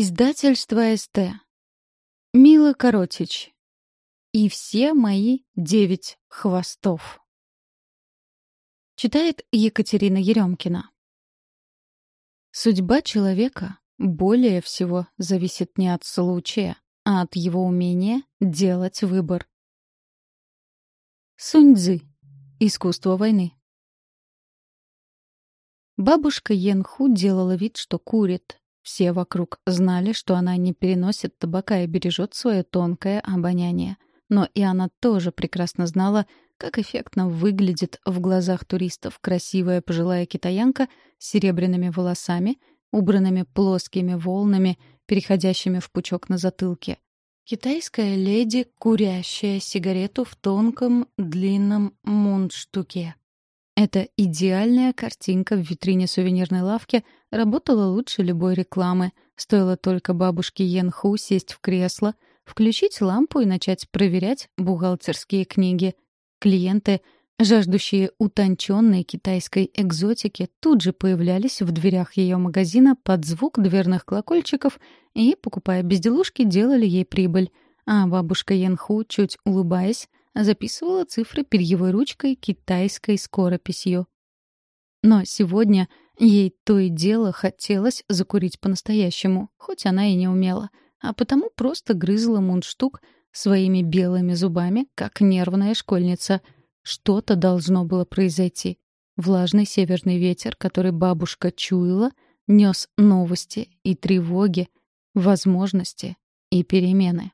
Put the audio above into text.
Издательство СТ. Мила Коротич. И все мои девять хвостов. Читает Екатерина Еремкина. Судьба человека более всего зависит не от случая, а от его умения делать выбор. Сунь-дзы. Искусство войны. Бабушка Йенху делала вид, что курит, все вокруг знали, что она не переносит табака и бережет свое тонкое обоняние. Но и она тоже прекрасно знала, как эффектно выглядит в глазах туристов красивая пожилая китаянка с серебряными волосами, убранными плоскими волнами, переходящими в пучок на затылке. Китайская леди, курящая сигарету в тонком длинном мундштуке. Эта идеальная картинка в витрине сувенирной лавки работала лучше любой рекламы. Стоило только бабушке Йенху сесть в кресло, включить лампу и начать проверять бухгалтерские книги. Клиенты, жаждущие утонченной китайской экзотики, тут же появлялись в дверях ее магазина под звук дверных колокольчиков и, покупая безделушки, делали ей прибыль. А бабушка Янху, чуть улыбаясь, записывала цифры перьевой ручкой китайской скорописью. Но сегодня ей то и дело хотелось закурить по-настоящему, хоть она и не умела, а потому просто грызла мундштук своими белыми зубами, как нервная школьница. Что-то должно было произойти. Влажный северный ветер, который бабушка чуяла, нес новости и тревоги, возможности и перемены.